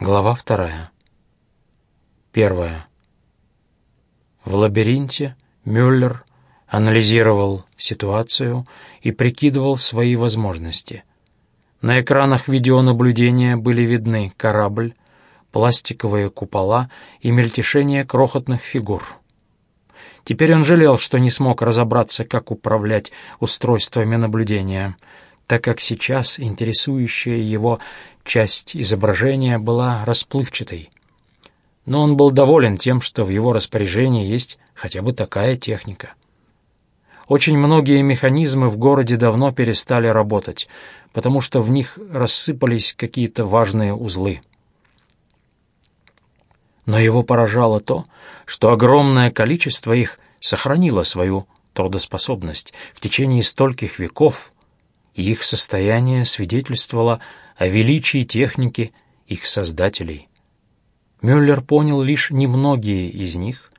Глава вторая. Первая. В лабиринте Мюллер анализировал ситуацию и прикидывал свои возможности. На экранах видеонаблюдения были видны корабль, пластиковые купола и мельтешение крохотных фигур. Теперь он жалел, что не смог разобраться, как управлять устройствами наблюдения — так как сейчас интересующая его часть изображения была расплывчатой. Но он был доволен тем, что в его распоряжении есть хотя бы такая техника. Очень многие механизмы в городе давно перестали работать, потому что в них рассыпались какие-то важные узлы. Но его поражало то, что огромное количество их сохранило свою трудоспособность в течение стольких веков, их состояние свидетельствовало о величии техники их создателей. Мюллер понял лишь немногие из них,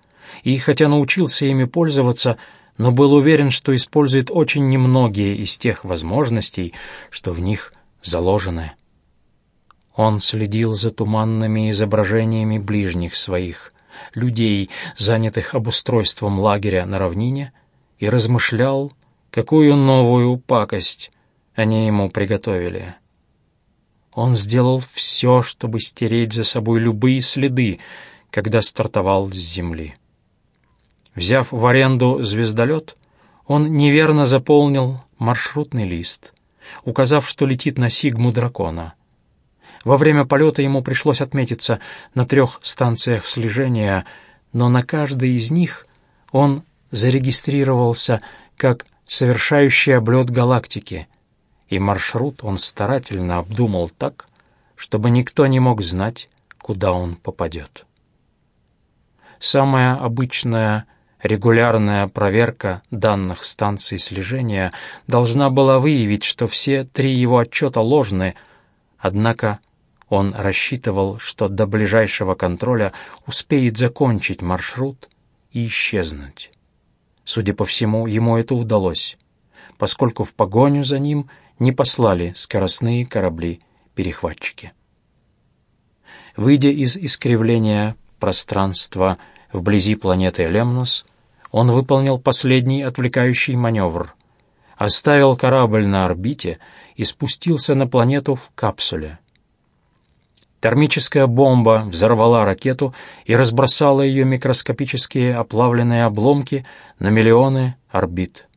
и хотя научился ими пользоваться, но был уверен, что использует очень немногие из тех возможностей, что в них заложены. Он следил за туманными изображениями ближних своих, людей, занятых обустройством лагеря на равнине, и размышлял, какую новую пакость они ему приготовили. Он сделал все, чтобы стереть за собой любые следы, когда стартовал с земли. Взяв в аренду звездолет, он неверно заполнил маршрутный лист, указав, что летит на Сигму Дракона. Во время полета ему пришлось отметиться на трех станциях слежения, но на каждой из них он зарегистрировался как совершающий облет галактики — и маршрут он старательно обдумал так, чтобы никто не мог знать, куда он попадет. Самая обычная регулярная проверка данных станций слежения должна была выявить, что все три его отчета ложны, однако он рассчитывал, что до ближайшего контроля успеет закончить маршрут и исчезнуть. Судя по всему, ему это удалось, поскольку в погоню за ним не послали скоростные корабли-перехватчики. Выйдя из искривления пространства вблизи планеты Лемнос, он выполнил последний отвлекающий маневр, оставил корабль на орбите и спустился на планету в капсуле. Термическая бомба взорвала ракету и разбросала ее микроскопические оплавленные обломки на миллионы орбит.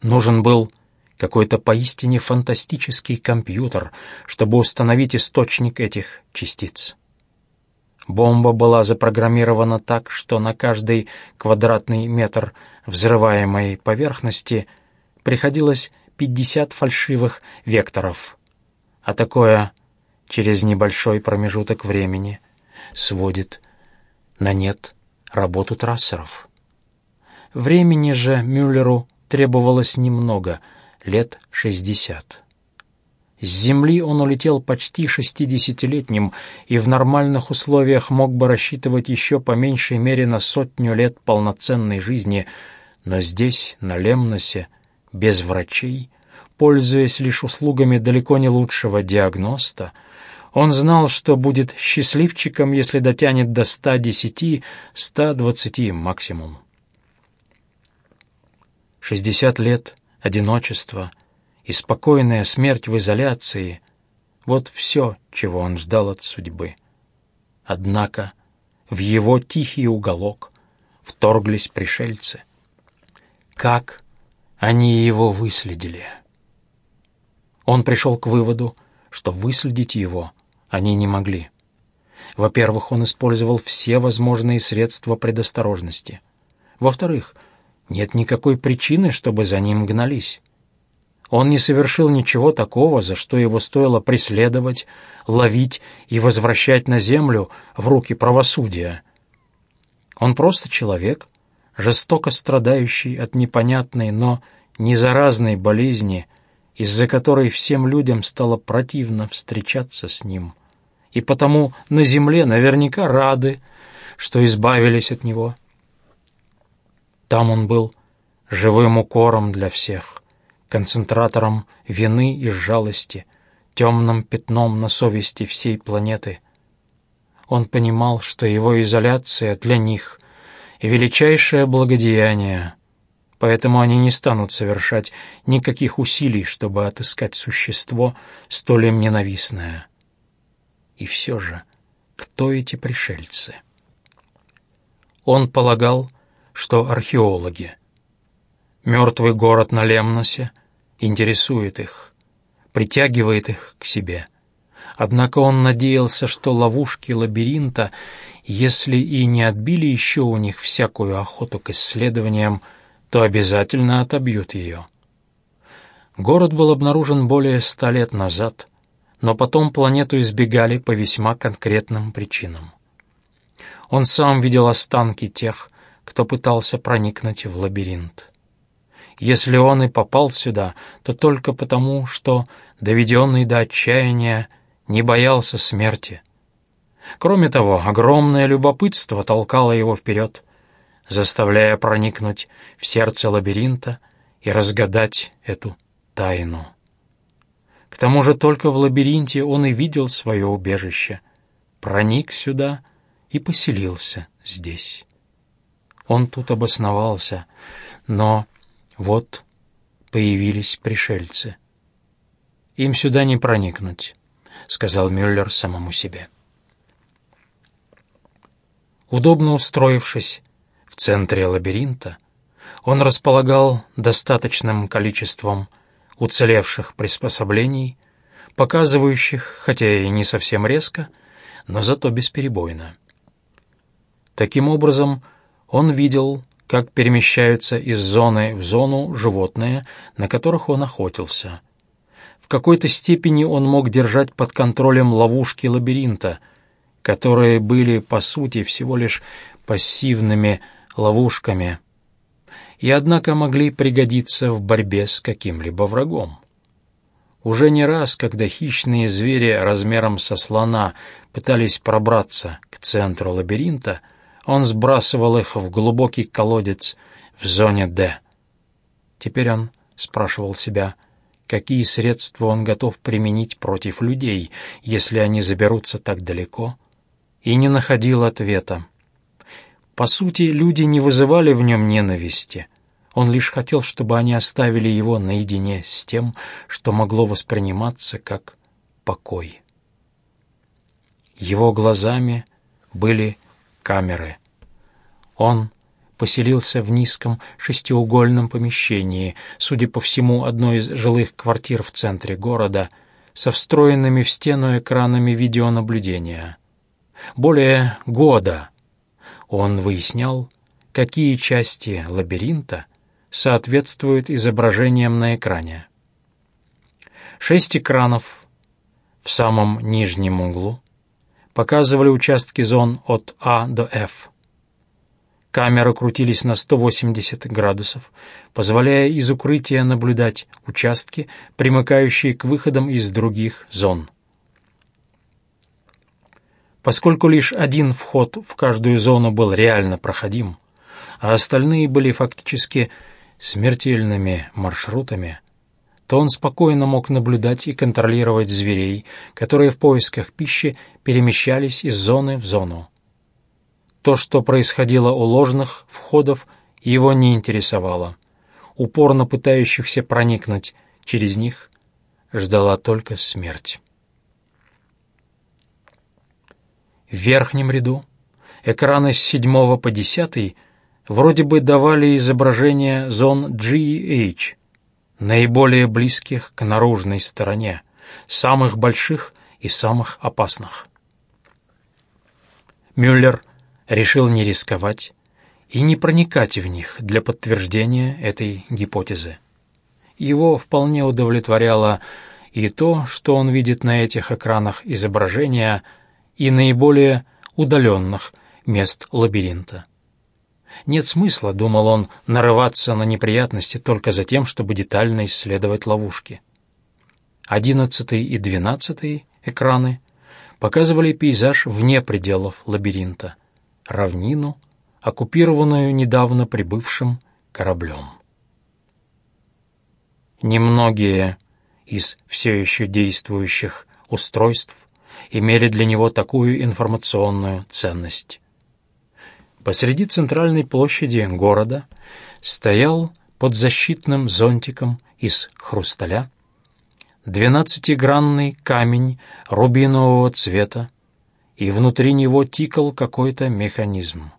Нужен был какой-то поистине фантастический компьютер, чтобы установить источник этих частиц. Бомба была запрограммирована так, что на каждый квадратный метр взрываемой поверхности приходилось 50 фальшивых векторов, а такое через небольшой промежуток времени сводит на нет работу трассеров. Времени же Мюллеру требовалось немного — лет шестьдесят. С Земли он улетел почти шестидесятилетним и в нормальных условиях мог бы рассчитывать еще по меньшей мере на сотню лет полноценной жизни, но здесь, на Лемносе, без врачей, пользуясь лишь услугами далеко не лучшего диагноста, он знал, что будет счастливчиком, если дотянет до 110-120 максимум. Шестьдесят лет одиночество и спокойная смерть в изоляции — вот все, чего он ждал от судьбы. Однако в его тихий уголок вторглись пришельцы. Как они его выследили? Он пришел к выводу, что выследить его они не могли. Во-первых, он использовал все возможные средства предосторожности. Во-вторых, нет никакой причины, чтобы за ним гнались. Он не совершил ничего такого, за что его стоило преследовать, ловить и возвращать на землю в руки правосудия. Он просто человек, жестоко страдающий от непонятной, но не заразной болезни, из-за которой всем людям стало противно встречаться с ним. И потому на земле наверняка рады, что избавились от него. Там он был живым укором для всех, концентратором вины и жалости, темным пятном на совести всей планеты. Он понимал, что его изоляция для них — величайшее благодеяние, поэтому они не станут совершать никаких усилий, чтобы отыскать существо, столь им ненавистное. И все же, кто эти пришельцы? Он полагал, что археологи. Мертвый город на Лемносе интересует их, притягивает их к себе. Однако он надеялся, что ловушки лабиринта, если и не отбили еще у них всякую охоту к исследованиям, то обязательно отобьют ее. Город был обнаружен более ста лет назад, но потом планету избегали по весьма конкретным причинам. Он сам видел останки тех, кто пытался проникнуть в лабиринт. Если он и попал сюда, то только потому, что, доведенный до отчаяния, не боялся смерти. Кроме того, огромное любопытство толкало его вперед, заставляя проникнуть в сердце лабиринта и разгадать эту тайну. К тому же только в лабиринте он и видел свое убежище, проник сюда и поселился здесь. Он тут обосновался, но вот появились пришельцы. «Им сюда не проникнуть», — сказал Мюллер самому себе. Удобно устроившись в центре лабиринта, он располагал достаточным количеством уцелевших приспособлений, показывающих, хотя и не совсем резко, но зато бесперебойно. Таким образом, он видел, как перемещаются из зоны в зону животные, на которых он охотился. В какой-то степени он мог держать под контролем ловушки лабиринта, которые были, по сути, всего лишь пассивными ловушками, и однако могли пригодиться в борьбе с каким-либо врагом. Уже не раз, когда хищные звери размером со слона пытались пробраться к центру лабиринта, он сбрасывал их в глубокий колодец в зоне «Д». Теперь он спрашивал себя, какие средства он готов применить против людей, если они заберутся так далеко, и не находил ответа. По сути, люди не вызывали в нем ненависти. Он лишь хотел, чтобы они оставили его наедине с тем, что могло восприниматься как покой. Его глазами были камеры. Он поселился в низком шестиугольном помещении, судя по всему, одной из жилых квартир в центре города, со встроенными в стену экранами видеонаблюдения. Более года он выяснял, какие части лабиринта соответствуют изображениям на экране. Шесть экранов в самом нижнем углу показывали участки зон от А до F. Камеры крутились на 180 градусов, позволяя из укрытия наблюдать участки, примыкающие к выходам из других зон. Поскольку лишь один вход в каждую зону был реально проходим, а остальные были фактически смертельными маршрутами, то он спокойно мог наблюдать и контролировать зверей, которые в поисках пищи перемещались из зоны в зону. То, что происходило у ложных входов, его не интересовало. Упорно пытающихся проникнуть через них ждала только смерть. В верхнем ряду экраны с 7 по 10 вроде бы давали изображение зон G и H, наиболее близких к наружной стороне, самых больших и самых опасных. Мюллер решил не рисковать и не проникать в них для подтверждения этой гипотезы. Его вполне удовлетворяло и то, что он видит на этих экранах изображения и наиболее удаленных мест лабиринта. Нет смысла, думал он, нарываться на неприятности только за тем, чтобы детально исследовать ловушки. Одиннадцатый и двенадцатый экраны показывали пейзаж вне пределов лабиринта, равнину, оккупированную недавно прибывшим кораблем. Немногие из все еще действующих устройств имели для него такую информационную ценность. Посреди центральной площади города стоял под защитным зонтиком из хрусталя двенадцатигранный камень рубинового цвета, и внутри него тикал какой-то механизм.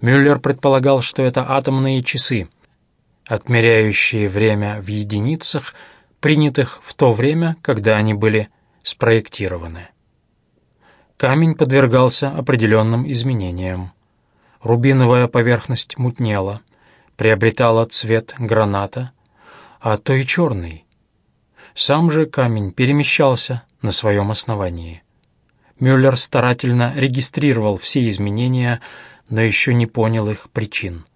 Мюллер предполагал, что это атомные часы, отмеряющие время в единицах, принятых в то время, когда они были спроектированы. Камень подвергался определенным изменениям. Рубиновая поверхность мутнела, приобретала цвет граната, а то и черный. Сам же камень перемещался на своем основании. Мюллер старательно регистрировал все изменения, но еще не понял их причин.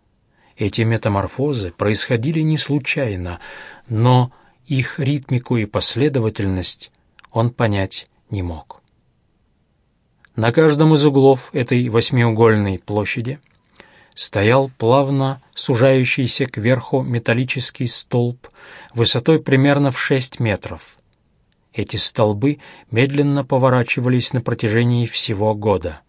Эти метаморфозы происходили не случайно, но их ритмику и последовательность он понять не мог. На каждом из углов этой восьмиугольной площади стоял плавно сужающийся кверху металлический столб высотой примерно в шесть метров. Эти столбы медленно поворачивались на протяжении всего года.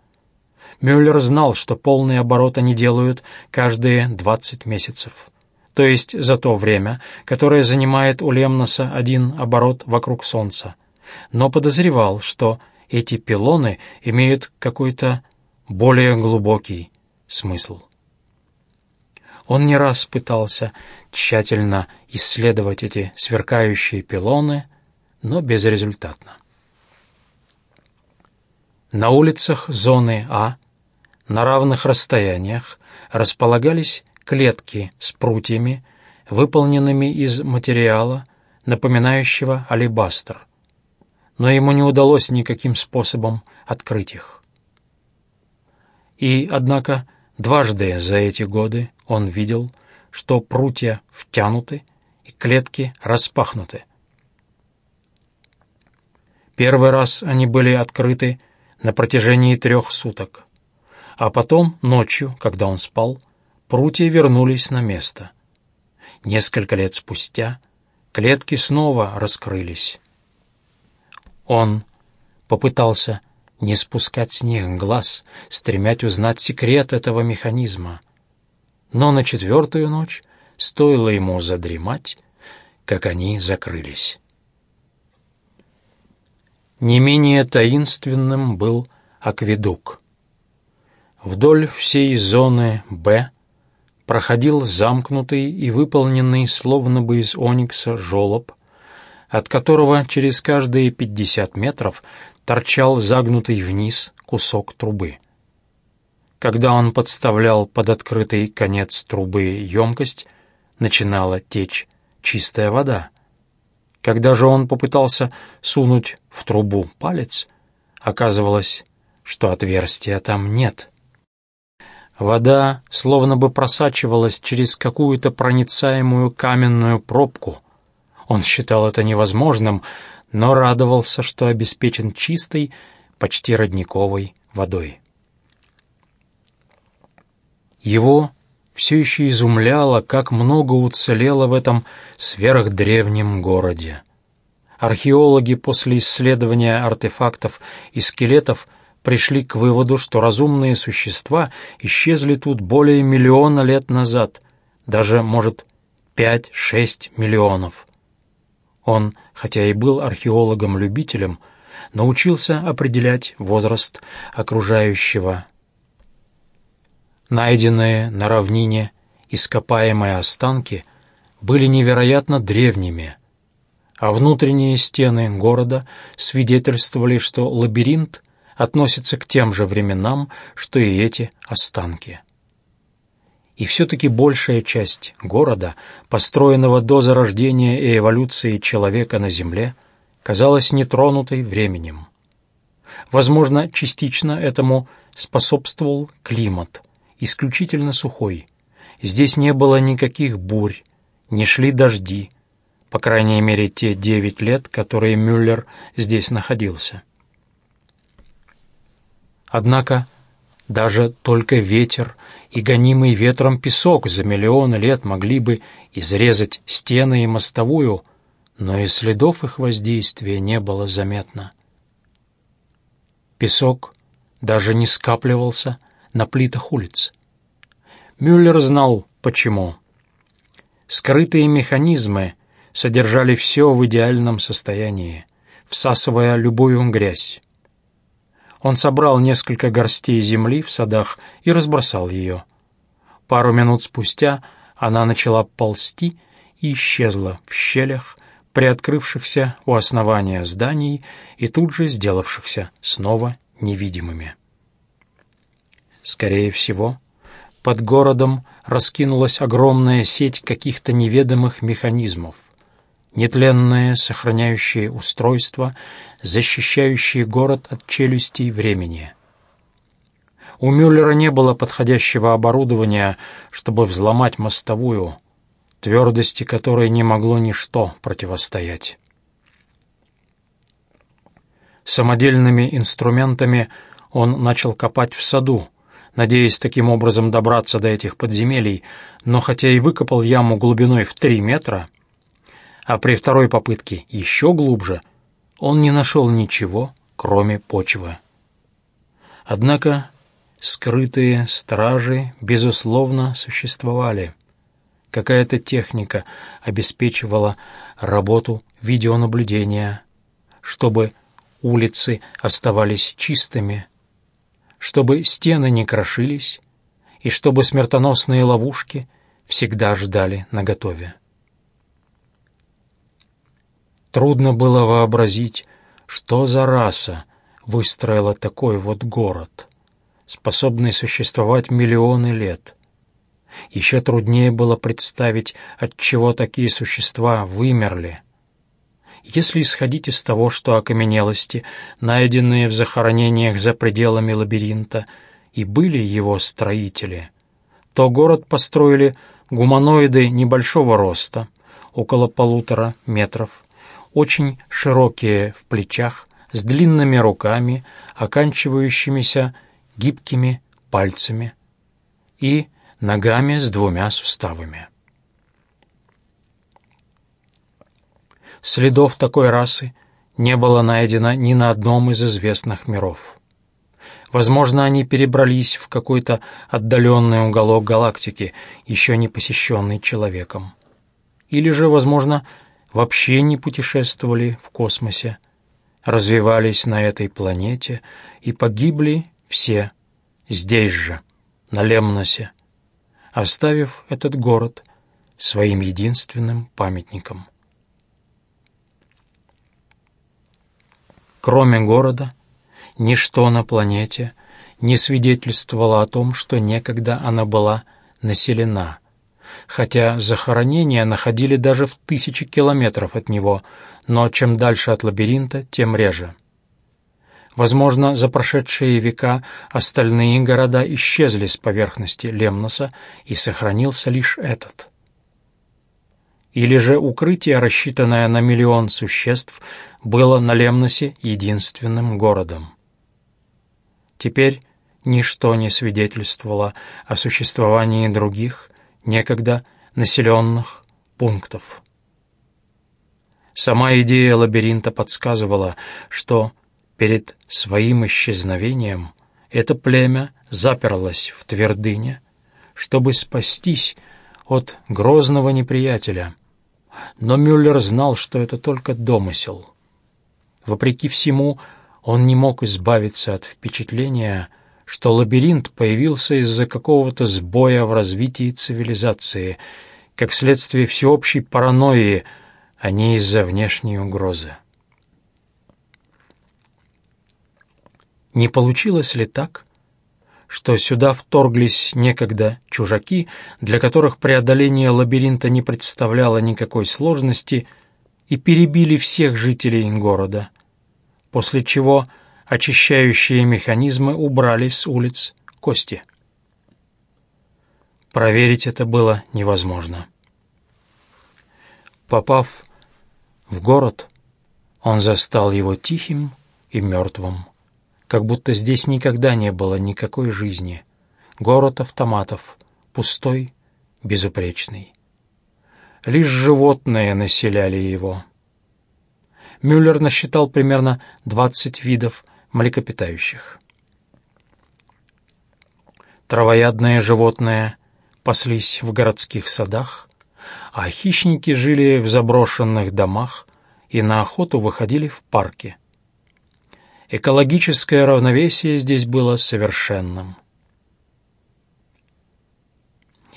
Мюллер знал, что полный оборот они делают каждые 20 месяцев, то есть за то время, которое занимает у Лемноса один оборот вокруг Солнца, но подозревал, что эти пилоны имеют какой-то более глубокий смысл. Он не раз пытался тщательно исследовать эти сверкающие пилоны, но безрезультатно. На улицах зоны А на равных расстояниях располагались клетки с прутьями, выполненными из материала, напоминающего алебастр, но ему не удалось никаким способом открыть их. И, однако, дважды за эти годы он видел, что прутья втянуты и клетки распахнуты. Первый раз они были открыты на протяжении трех суток, а потом, ночью, когда он спал, прутья вернулись на место. Несколько лет спустя клетки снова раскрылись. Он попытался не спускать с них глаз, стремясь узнать секрет этого механизма. Но на четвертую ночь стоило ему задремать, как они закрылись. Не менее таинственным был акведук. Вдоль всей зоны «Б» проходил замкнутый и выполненный словно бы из оникса жолоб, от которого через каждые пятьдесят метров торчал загнутый вниз кусок трубы. Когда он подставлял под открытый конец трубы емкость, начинала течь чистая вода. Когда же он попытался сунуть в трубу палец, оказывалось, что отверстия там нет. Вода словно бы просачивалась через какую-то проницаемую каменную пробку. Он считал это невозможным, но радовался, что обеспечен чистой, почти родниковой водой. Его все еще изумляло, как много уцелело в этом сверхдревнем городе. Археологи после исследования артефактов и скелетов пришли к выводу, что разумные существа исчезли тут более миллиона лет назад, даже, может, пять-шесть миллионов. Он, хотя и был археологом-любителем, научился определять возраст окружающего Найденные на равнине ископаемые останки были невероятно древними, а внутренние стены города свидетельствовали, что лабиринт относится к тем же временам, что и эти останки. И все-таки большая часть города, построенного до зарождения и эволюции человека на Земле, казалась нетронутой временем. Возможно, частично этому способствовал климат – исключительно сухой. Здесь не было никаких бурь, не шли дожди, по крайней мере, те девять лет, которые Мюллер здесь находился. Однако даже только ветер и гонимый ветром песок за миллионы лет могли бы изрезать стены и мостовую, но и следов их воздействия не было заметно. Песок даже не скапливался на плитах улиц. Мюллер знал, почему. Скрытые механизмы содержали все в идеальном состоянии, всасывая любую грязь. Он собрал несколько горстей земли в садах и разбросал ее. Пару минут спустя она начала ползти и исчезла в щелях, приоткрывшихся у основания зданий и тут же сделавшихся снова невидимыми. Скорее всего, под городом раскинулась огромная сеть каких-то неведомых механизмов, нетленное сохраняющее устройство, защищающее город от челюстей времени. У Мюллера не было подходящего оборудования, чтобы взломать мостовую, твердости которой не могло ничто противостоять. Самодельными инструментами он начал копать в саду, надеясь таким образом добраться до этих подземелий, но хотя и выкопал яму глубиной в три метра, а при второй попытке еще глубже, он не нашел ничего, кроме почвы. Однако скрытые стражи, безусловно, существовали. Какая-то техника обеспечивала работу видеонаблюдения, чтобы улицы оставались чистыми, чтобы стены не крошились и чтобы смертоносные ловушки всегда ждали наготове. Трудно было вообразить, что за раса выстроила такой вот город, способный существовать миллионы лет. Еще труднее было представить, от чего такие существа вымерли. Если исходить из того, что окаменелости, найденные в захоронениях за пределами лабиринта, и были его строители, то город построили гуманоиды небольшого роста, около полутора метров, очень широкие в плечах, с длинными руками, оканчивающимися гибкими пальцами и ногами с двумя суставами. Следов такой расы не было найдено ни на одном из известных миров. Возможно, они перебрались в какой-то отдаленный уголок галактики, еще не посещенный человеком. Или же, возможно, вообще не путешествовали в космосе, развивались на этой планете и погибли все здесь же, на Лемносе, оставив этот город своим единственным памятником. Кроме города, ничто на планете не свидетельствовало о том, что некогда она была населена – хотя захоронения находили даже в тысячи километров от него, но чем дальше от лабиринта, тем реже. Возможно, за прошедшие века остальные города исчезли с поверхности Лемноса, и сохранился лишь этот. Или же укрытие, рассчитанное на миллион существ, было на Лемносе единственным городом. Теперь ничто не свидетельствовало о существовании других, некогда населенных пунктов. Сама идея лабиринта подсказывала, что перед своим исчезновением это племя заперлось в твердыне, чтобы спастись от грозного неприятеля. Но Мюллер знал, что это только домысел. Вопреки всему, он не мог избавиться от впечатления, что лабиринт появился из-за какого-то сбоя в развитии цивилизации, как следствие всеобщей паранойи, а не из-за внешней угрозы. Не получилось ли так, что сюда вторглись некогда чужаки, для которых преодоление лабиринта не представляло никакой сложности, и перебили всех жителей города, после чего очищающие механизмы убрали с улиц кости. Проверить это было невозможно. Попав в город, он застал его тихим и мертвым, как будто здесь никогда не было никакой жизни. Город автоматов, пустой, безупречный. Лишь животные населяли его. Мюллер насчитал примерно 20 видов млекопитающих. Травоядные животные паслись в городских садах, а хищники жили в заброшенных домах и на охоту выходили в парки. Экологическое равновесие здесь было совершенным.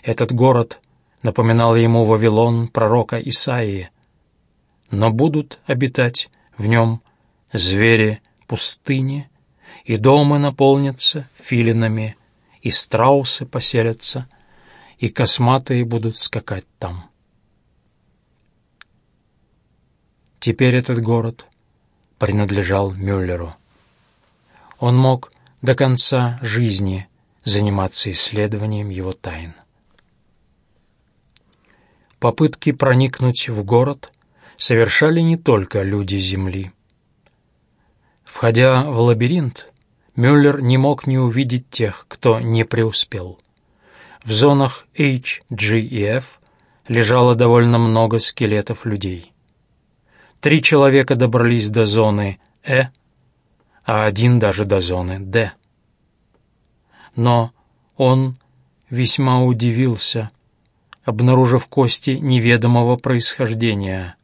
Этот город напоминал ему Вавилон пророка Исаии, но будут обитать в нем звери пустыни, и дома наполнятся филинами, и страусы поселятся, и косматые будут скакать там. Теперь этот город принадлежал Мюллеру. Он мог до конца жизни заниматься исследованием его тайн. Попытки проникнуть в город совершали не только люди Земли. Входя в лабиринт, Мюллер не мог не увидеть тех, кто не преуспел. В зонах H, G и F лежало довольно много скелетов людей. Три человека добрались до зоны Э, а один даже до зоны Д. Но он весьма удивился, обнаружив кости неведомого происхождения.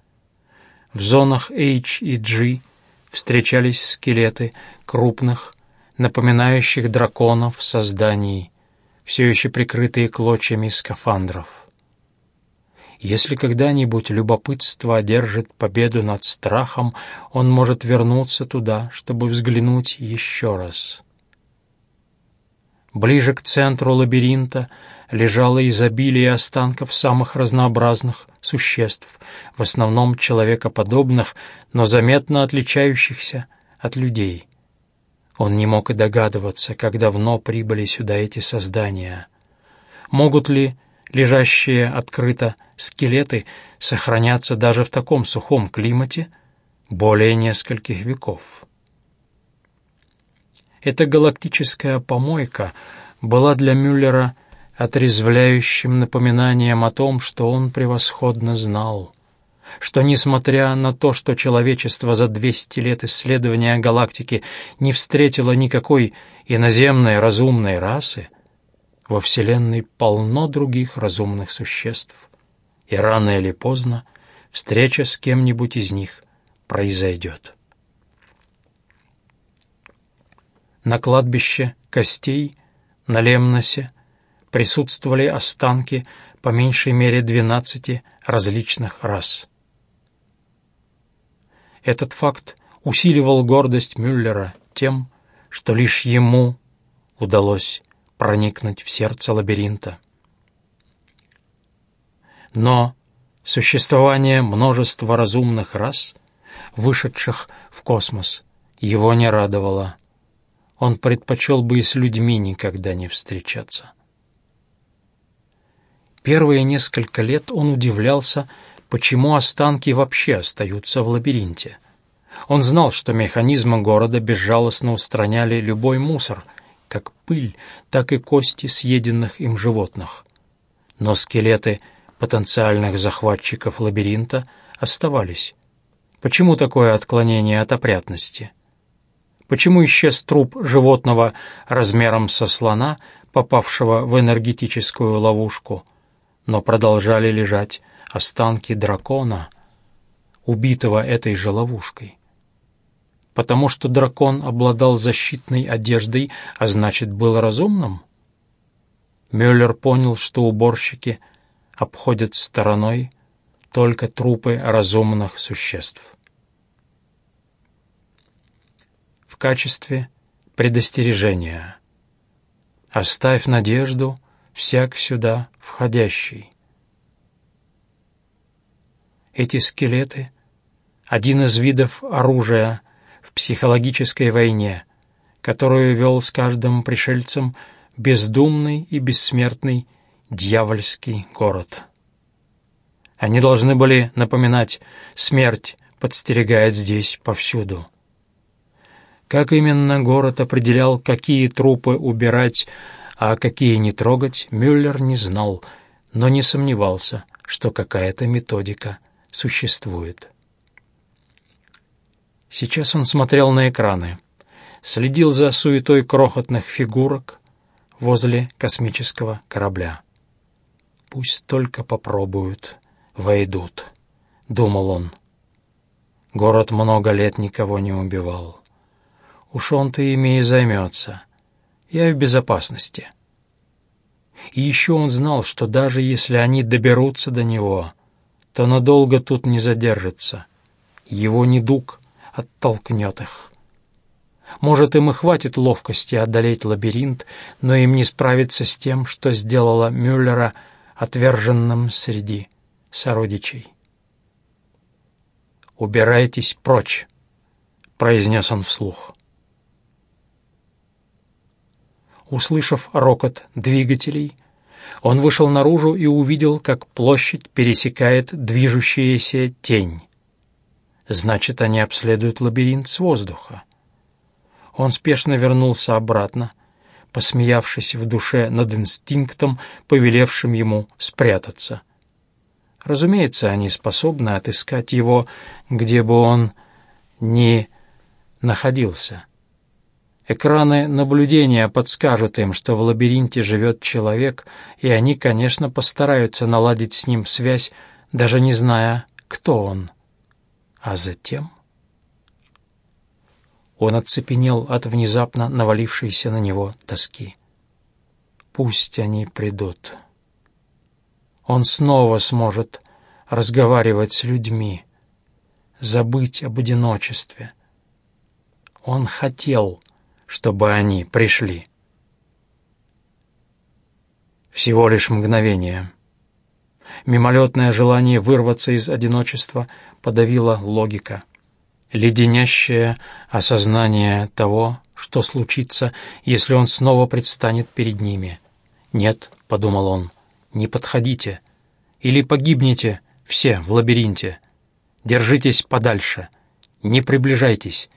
В зонах H и G встречались скелеты крупных, напоминающих драконов созданий, все еще прикрытые клочьями скафандров. Если когда-нибудь любопытство одержит победу над страхом, он может вернуться туда, чтобы взглянуть еще раз. Ближе к центру лабиринта лежало изобилие останков самых разнообразных существ, в основном человекоподобных, но заметно отличающихся от людей. Он не мог и догадываться, как давно прибыли сюда эти создания. Могут ли лежащие открыто скелеты сохранятся даже в таком сухом климате более нескольких веков. Эта галактическая помойка была для Мюллера отрезвляющим напоминанием о том, что он превосходно знал, что, несмотря на то, что человечество за 200 лет исследования галактики не встретило никакой иноземной разумной расы, во Вселенной полно других разумных существ, и рано или поздно встреча с кем-нибудь из них произойдет. На кладбище костей на Лемносе присутствовали останки по меньшей мере двенадцати различных рас. Этот факт усиливал гордость Мюллера тем, что лишь ему удалось проникнуть в сердце лабиринта. Но существование множества разумных рас, вышедших в космос, его не радовало. Он предпочел бы и с людьми никогда не встречаться. Первые несколько лет он удивлялся, почему останки вообще остаются в лабиринте. Он знал, что механизмы города безжалостно устраняли любой мусор — как пыль, так и кости съеденных им животных. Но скелеты потенциальных захватчиков лабиринта оставались. Почему такое отклонение от опрятности? Почему исчез труп животного размером со слона, попавшего в энергетическую ловушку, но продолжали лежать останки дракона, убитого этой же ловушкой? потому что дракон обладал защитной одеждой, а значит, был разумным? Мюллер понял, что уборщики обходят стороной только трупы разумных существ. В качестве предостережения «Оставь надежду всяк сюда входящий». Эти скелеты — один из видов оружия — в психологической войне, которую вел с каждым пришельцем бездумный и бессмертный дьявольский город. Они должны были напоминать «смерть подстерегает здесь повсюду». Как именно город определял, какие трупы убирать, а какие не трогать, Мюллер не знал, но не сомневался, что какая-то методика существует. Сейчас он смотрел на экраны, следил за суетой крохотных фигурок возле космического корабля. «Пусть только попробуют, войдут», — думал он. Город много лет никого не убивал. Уж он-то ими и займется. Я в безопасности. И еще он знал, что даже если они доберутся до него, то надолго тут не задержатся. Его недуг оттолкнет их. Может, им и хватит ловкости одолеть лабиринт, но им не справиться с тем, что сделала Мюллера отверженным среди сородичей. «Убирайтесь прочь», — произнес он вслух. Услышав рокот двигателей, он вышел наружу и увидел, как площадь пересекает движущаяся тень. Значит, они обследуют лабиринт с воздуха. Он спешно вернулся обратно, посмеявшись в душе над инстинктом, повелевшим ему спрятаться — Разумеется, они способны отыскать его, где бы он ни находился. Экраны наблюдения подскажут им, что в лабиринте живет человек, и они, конечно, постараются наладить с ним связь, даже не зная, кто он. А затем... Он оцепенел от внезапно навалившейся на него тоски. «Пусть они придут» он снова сможет разговаривать с людьми, забыть об одиночестве. Он хотел, чтобы они пришли. Всего лишь мгновение. Мимолетное желание вырваться из одиночества подавила логика. Леденящее осознание того, что случится, если он снова предстанет перед ними. «Нет», — подумал он, — не подходите, или погибнете все в лабиринте. Держитесь подальше, не приближайтесь,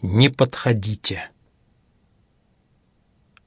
не подходите».